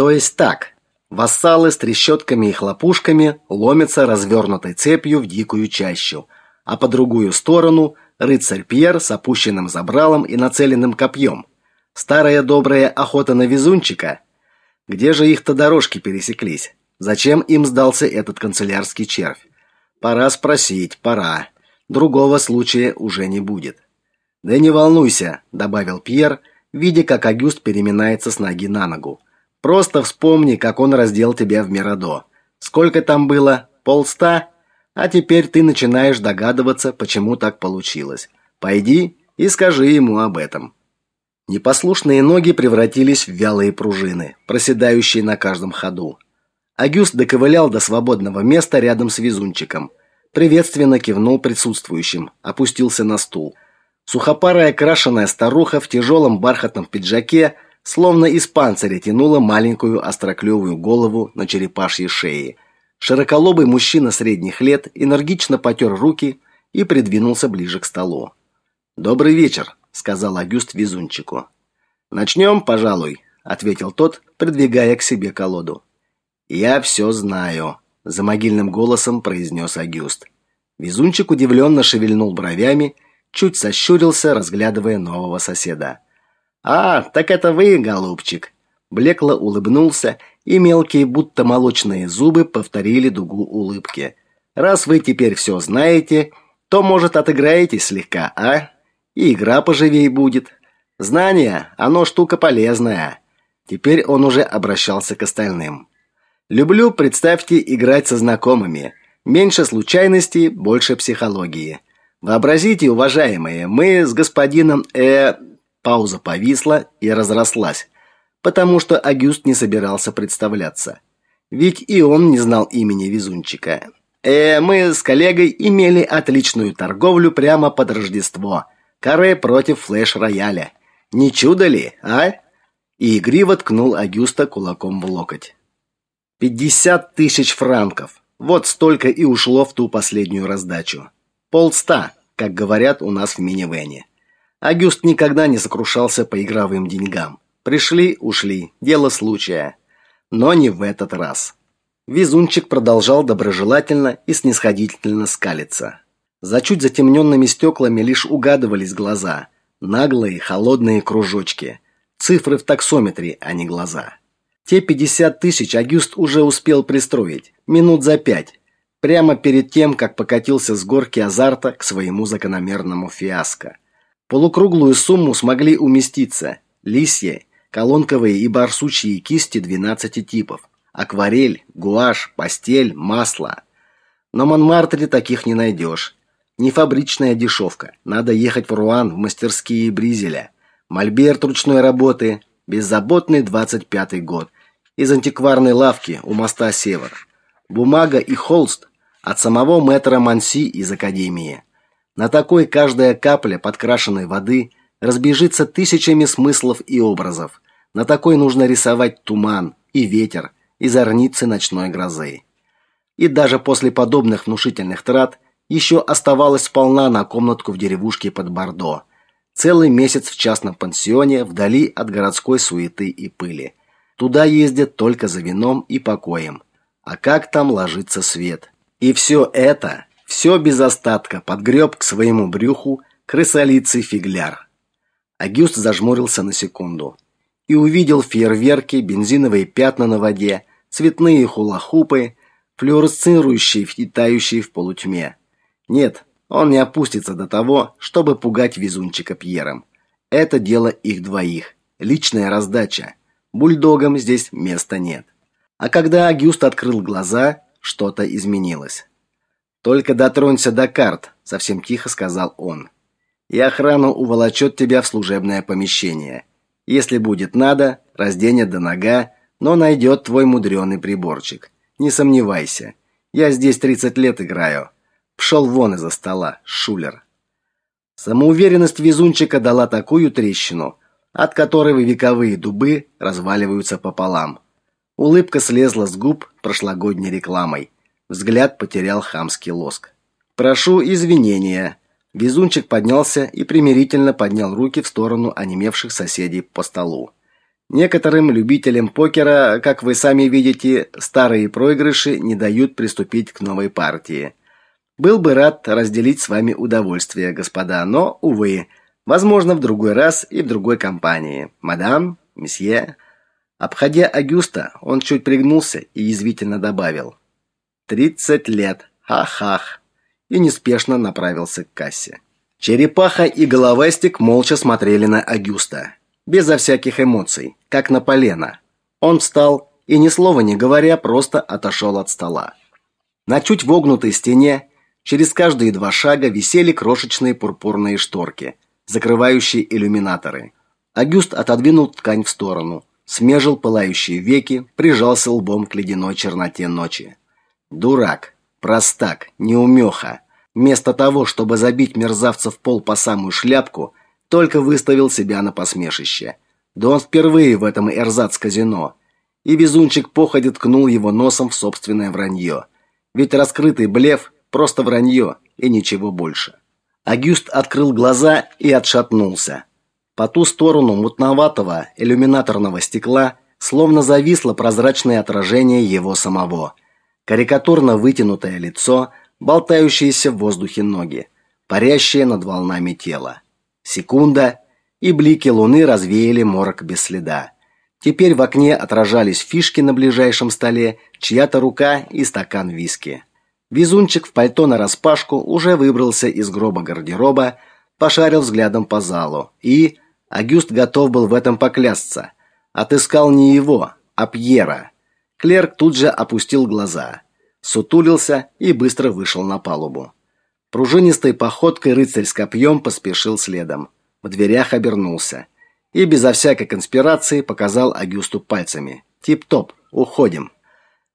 То есть так. Вассалы с трещотками и хлопушками ломятся развернутой цепью в дикую чащу, а по другую сторону рыцарь Пьер с опущенным забралом и нацеленным копьем. Старая добрая охота на везунчика. Где же их-то дорожки пересеклись? Зачем им сдался этот канцелярский червь? Пора спросить, пора. Другого случая уже не будет. Да не волнуйся, добавил Пьер, видя, как Агюст переминается с ноги на ногу. Просто вспомни, как он раздел тебя в Мирадо. Сколько там было? Полста? А теперь ты начинаешь догадываться, почему так получилось. Пойди и скажи ему об этом. Непослушные ноги превратились в вялые пружины, проседающие на каждом ходу. Агюст доковылял до свободного места рядом с везунчиком. Приветственно кивнул присутствующим, опустился на стул. Сухопарая крашеная старуха в тяжелом бархатном пиджаке – словно из панциря тянула маленькую остроклевую голову на черепашьей шее. Широколобый мужчина средних лет энергично потер руки и придвинулся ближе к столу. «Добрый вечер», — сказал Агюст везунчику. «Начнем, пожалуй», — ответил тот, придвигая к себе колоду. «Я все знаю», — за могильным голосом произнес Агюст. Везунчик удивленно шевельнул бровями, чуть сощурился, разглядывая нового соседа. «А, так это вы, голубчик!» Блекло улыбнулся, и мелкие, будто молочные зубы повторили дугу улыбки. «Раз вы теперь все знаете, то, может, отыграетесь слегка, а? И игра поживей будет. Знание, оно штука полезная». Теперь он уже обращался к остальным. «Люблю, представьте, играть со знакомыми. Меньше случайностей, больше психологии. Вообразите, уважаемые, мы с господином Э Пауза повисла и разрослась, потому что Агюст не собирался представляться. Ведь и он не знал имени везунчика. Э, мы с коллегой имели отличную торговлю прямо под Рождество. Каре против флеш-рояля. Не чудо ли, а? И игриво ткнул Агюста кулаком в локоть. Пятьдесят тысяч франков. Вот столько и ушло в ту последнюю раздачу. Полста, как говорят у нас в минивэне. Агюст никогда не сокрушался по игровым деньгам. Пришли, ушли, дело случая. Но не в этот раз. Везунчик продолжал доброжелательно и снисходительно скалиться. За чуть затемненными стеклами лишь угадывались глаза, наглые, холодные кружочки, цифры в таксометре, а не глаза. Те 50 тысяч Агюст уже успел пристроить, минут за пять, прямо перед тем, как покатился с горки азарта к своему закономерному фиаско полукруглую сумму смогли уместиться лисья, колонковые и барсучьи кисти 12 типов, акварель, гуашь, пастель, масло. В Монмартре таких не найдешь. Не фабричная дешевка. Надо ехать в Руан в мастерские Бризеля. Мольберт ручной работы, беззаботный 25-й год. Из антикварной лавки у моста Север. Бумага и холст от самого мэтра Манси из академии. На такой каждая капля подкрашенной воды разбежится тысячами смыслов и образов. На такой нужно рисовать туман и ветер и зорницы ночной грозы. И даже после подобных внушительных трат еще оставалось сполна на комнатку в деревушке под Бордо. Целый месяц в частном пансионе вдали от городской суеты и пыли. Туда ездят только за вином и покоем. А как там ложится свет? И все это все без остатка подгреб к своему брюху крысолицый фигляр. Агюст зажмурился на секунду и увидел фейерверки, бензиновые пятна на воде, цветные хулахупы, флуоресцирующие, тающие в полутьме. Нет, он не опустится до того, чтобы пугать везунчика Пьером. Это дело их двоих. Личная раздача. Бульдогам здесь места нет. А когда Агюст открыл глаза, что-то изменилось. Только дотронься до карт, совсем тихо сказал он. И охрана уволочет тебя в служебное помещение. Если будет надо, разденет до нога, но найдет твой мудреный приборчик. Не сомневайся. Я здесь 30 лет играю. Пшел вон из-за стола, шулер. Самоуверенность везунчика дала такую трещину, от которой вековые дубы разваливаются пополам. Улыбка слезла с губ прошлогодней рекламой. Взгляд потерял хамский лоск. Прошу извинения. Везунчик поднялся и примирительно поднял руки в сторону онемевших соседей по столу. Некоторым любителям покера, как вы сами видите, старые проигрыши не дают приступить к новой партии. Был бы рад разделить с вами удовольствие, господа, но увы, возможно, в другой раз и в другой компании. Мадам, месье, обходя Агюста, он чуть пригнулся и язвительно добавил: «Тридцать лет. Ха-хах!» и неспешно направился к кассе. Черепаха и головастик молча смотрели на Агюста, безо всяких эмоций, как на полено. Он встал и ни слова не говоря, просто отошел от стола. На чуть вогнутой стене Через каждые два шага висели крошечные пурпурные шторки, закрывающие иллюминаторы. Агюст отодвинул ткань в сторону, смежил пылающие веки, прижался лбом к ледяной черноте ночи. Дурак, простак, неумеха. Вместо того, чтобы забить мерзавца в пол по самую шляпку, только выставил себя на посмешище. Да он впервые в этом эрзац-казино. И везунчик походя ткнул его носом в собственное вранье. Ведь раскрытый блеф Просто вранье и ничего больше. Агюст открыл глаза и отшатнулся. По ту сторону мутноватого иллюминаторного стекла словно зависло прозрачное отражение его самого. Карикатурно вытянутое лицо, болтающиеся в воздухе ноги, парящее над волнами тело. Секунда, и блики луны развеяли морок без следа. Теперь в окне отражались фишки на ближайшем столе, чья-то рука и стакан виски. Везунчик в пальто на распашку уже выбрался из гроба гардероба, пошарил взглядом по залу и Агюст готов был в этом поклясться. Отыскал не его, а Пьера. Клерк тут же опустил глаза, сутулился и быстро вышел на палубу. Пружинистой походкой рыцарь с копьем поспешил следом. В дверях обернулся и безо всякой конспирации показал Агюсту пальцами: "Тип-топ, уходим".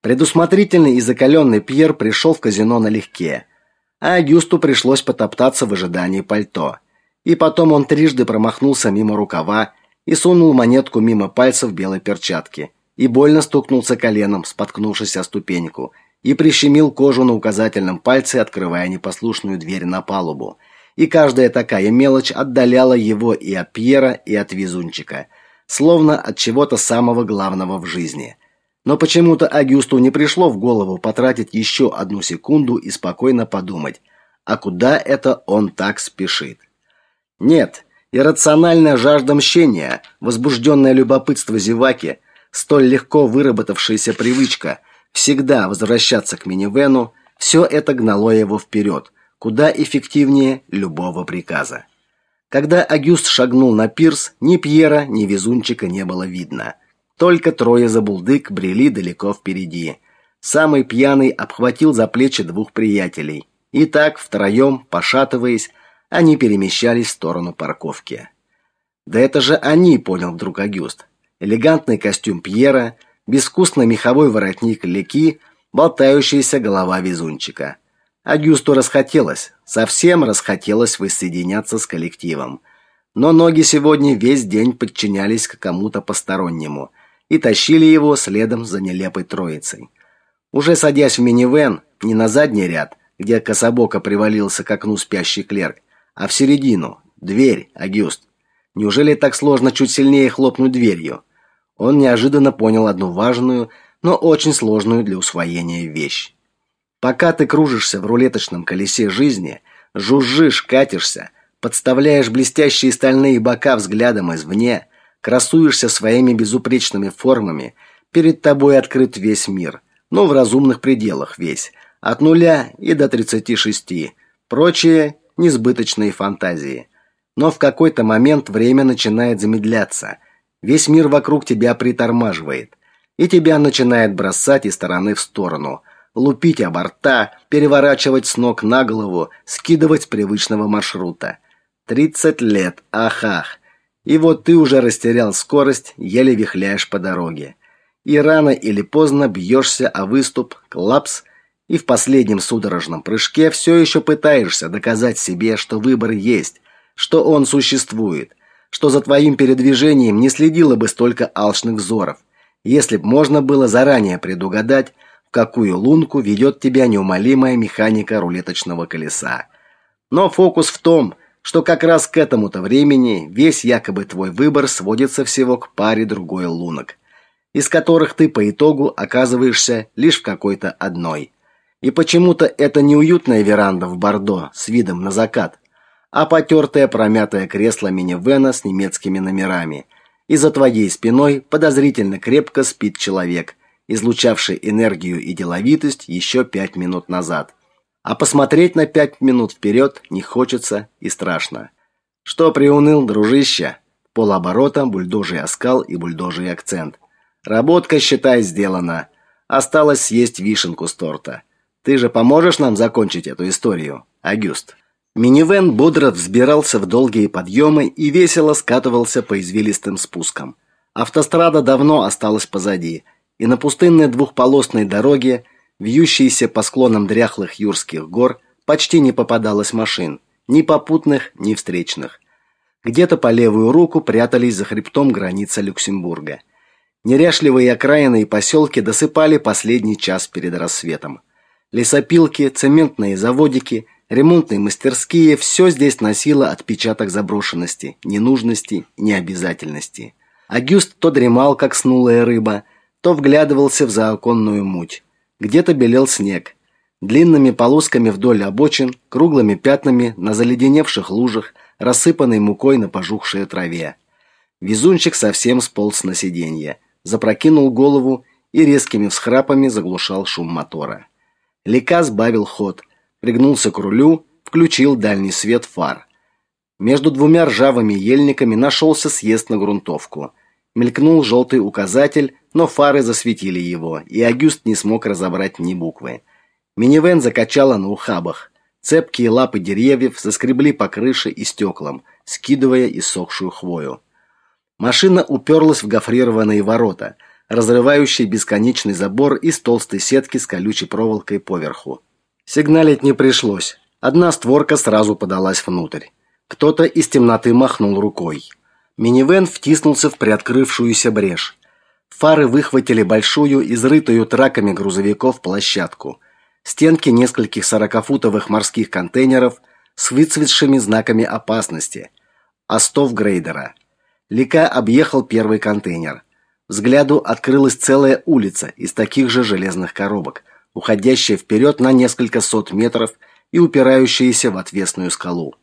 Предусмотрительный и закаленный Пьер пришел в казино налегке, а Агюсту пришлось потоптаться в ожидании пальто. И потом он трижды промахнулся мимо рукава и сунул монетку мимо пальцев белой перчатки и больно стукнулся коленом, споткнувшись о ступеньку, и прищемил кожу на указательном пальце, открывая непослушную дверь на палубу. И каждая такая мелочь отдаляла его и от Пьера, и от везунчика, словно от чего-то самого главного в жизни – но почему-то Агюсту не пришло в голову потратить еще одну секунду и спокойно подумать, а куда это он так спешит. Нет, иррациональная жажда мщения, возбужденное любопытство зеваки, столь легко выработавшаяся привычка всегда возвращаться к минивену, все это гнало его вперед, куда эффективнее любого приказа. Когда Агюст шагнул на пирс, ни Пьера, ни Везунчика не было видно – только трое забулдык брели далеко впереди. Самый пьяный обхватил за плечи двух приятелей. И так, втроем, пошатываясь, они перемещались в сторону парковки. Да это же они, понял вдруг Агюст. Элегантный костюм Пьера, безвкусный меховой воротник Леки, болтающаяся голова везунчика. Агюсту расхотелось, совсем расхотелось воссоединяться с коллективом. Но ноги сегодня весь день подчинялись кому-то постороннему – и тащили его следом за нелепой троицей. Уже садясь в минивэн, не на задний ряд, где кособоко привалился к окну спящий клерк, а в середину, дверь, Агюст. Неужели так сложно чуть сильнее хлопнуть дверью? Он неожиданно понял одну важную, но очень сложную для усвоения вещь. Пока ты кружишься в рулеточном колесе жизни, жужжишь, катишься, подставляешь блестящие стальные бока взглядом извне, красуешься своими безупречными формами, перед тобой открыт весь мир, но в разумных пределах весь, от нуля и до 36. Прочие несбыточные фантазии. Но в какой-то момент время начинает замедляться. Весь мир вокруг тебя притормаживает, и тебя начинает бросать из стороны в сторону, лупить о борта, переворачивать с ног на голову, скидывать с привычного маршрута. 30 лет. Ахах. И вот ты уже растерял скорость, еле вихляешь по дороге. И рано или поздно бьешься о выступ, клапс, и в последнем судорожном прыжке все еще пытаешься доказать себе, что выбор есть, что он существует, что за твоим передвижением не следило бы столько алчных взоров, если б можно было заранее предугадать, в какую лунку ведет тебя неумолимая механика рулеточного колеса. Но фокус в том, что как раз к этому-то времени весь якобы твой выбор сводится всего к паре другой лунок, из которых ты по итогу оказываешься лишь в какой-то одной. И почему-то это не уютная веранда в Бордо с видом на закат, а потертое промятое кресло минивэна с немецкими номерами. И за твоей спиной подозрительно крепко спит человек, излучавший энергию и деловитость еще пять минут назад. А посмотреть на пять минут вперед не хочется и страшно. Что приуныл, дружище? Полоборота, бульдожий оскал и бульдожий акцент. Работка, считай, сделана. Осталось съесть вишенку с торта. Ты же поможешь нам закончить эту историю, Агюст? Минивэн бодро взбирался в долгие подъемы и весело скатывался по извилистым спускам. Автострада давно осталась позади, и на пустынной двухполосной дороге вьющейся по склонам дряхлых юрских гор, почти не попадалось машин, ни попутных, ни встречных. Где-то по левую руку прятались за хребтом граница Люксембурга. Неряшливые окраины и поселки досыпали последний час перед рассветом. Лесопилки, цементные заводики, ремонтные мастерские – все здесь носило отпечаток заброшенности, ненужности, необязательности. Агюст то дремал, как снулая рыба, то вглядывался в заоконную муть. Где-то белел снег. Длинными полосками вдоль обочин, круглыми пятнами на заледеневших лужах, рассыпанной мукой на пожухшей траве. Везунчик совсем сполз на сиденье, запрокинул голову и резкими всхрапами заглушал шум мотора. Лика сбавил ход, пригнулся к рулю, включил дальний свет фар. Между двумя ржавыми ельниками нашелся съезд на грунтовку. Мелькнул желтый указатель но фары засветили его, и Агюст не смог разобрать ни буквы. Минивэн закачало на ухабах. Цепкие лапы деревьев заскребли по крыше и стеклам, скидывая иссохшую хвою. Машина уперлась в гофрированные ворота, разрывающие бесконечный забор из толстой сетки с колючей проволокой поверху. Сигналить не пришлось. Одна створка сразу подалась внутрь. Кто-то из темноты махнул рукой. Минивэн втиснулся в приоткрывшуюся брешь. Фары выхватили большую, изрытую траками грузовиков площадку. Стенки нескольких сорокафутовых морских контейнеров с выцветшими знаками опасности. Остов грейдера. Лика объехал первый контейнер. Взгляду открылась целая улица из таких же железных коробок, уходящая вперед на несколько сот метров и упирающаяся в отвесную скалу.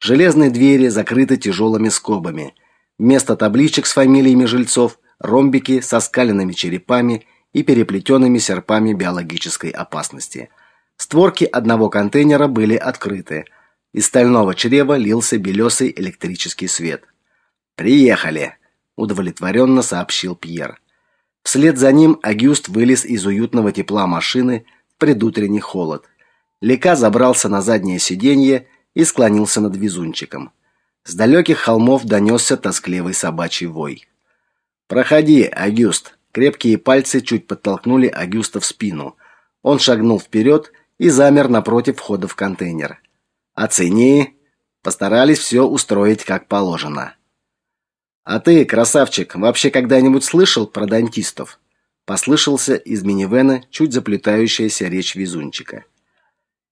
Железные двери закрыты тяжелыми скобами. Вместо табличек с фамилиями жильцов – ромбики со скаленными черепами и переплетенными серпами биологической опасности. Створки одного контейнера были открыты. Из стального чрева лился белесый электрический свет. «Приехали!» – удовлетворенно сообщил Пьер. Вслед за ним Агюст вылез из уютного тепла машины в предутренний холод. Лека забрался на заднее сиденье и склонился над везунчиком. С далеких холмов донесся тоскливый собачий вой. «Проходи, Агюст!» Крепкие пальцы чуть подтолкнули Агюста в спину. Он шагнул вперед и замер напротив входа в контейнер. «Оцени!» Постарались все устроить как положено. «А ты, красавчик, вообще когда-нибудь слышал про дантистов?» Послышался из минивэна чуть заплетающаяся речь везунчика.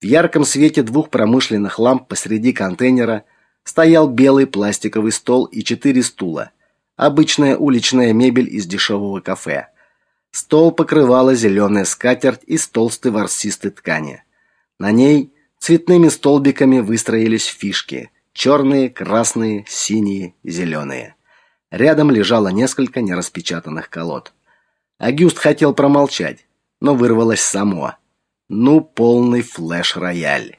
В ярком свете двух промышленных ламп посреди контейнера стоял белый пластиковый стол и четыре стула – Обычная уличная мебель из дешевого кафе. Стол покрывала зеленая скатерть из толстой ворсистой ткани. На ней цветными столбиками выстроились фишки: черные, красные, синие, зеленые. Рядом лежало несколько нераспечатанных колод. Агюст хотел промолчать, но вырвалось само. Ну, полный флеш-рояль.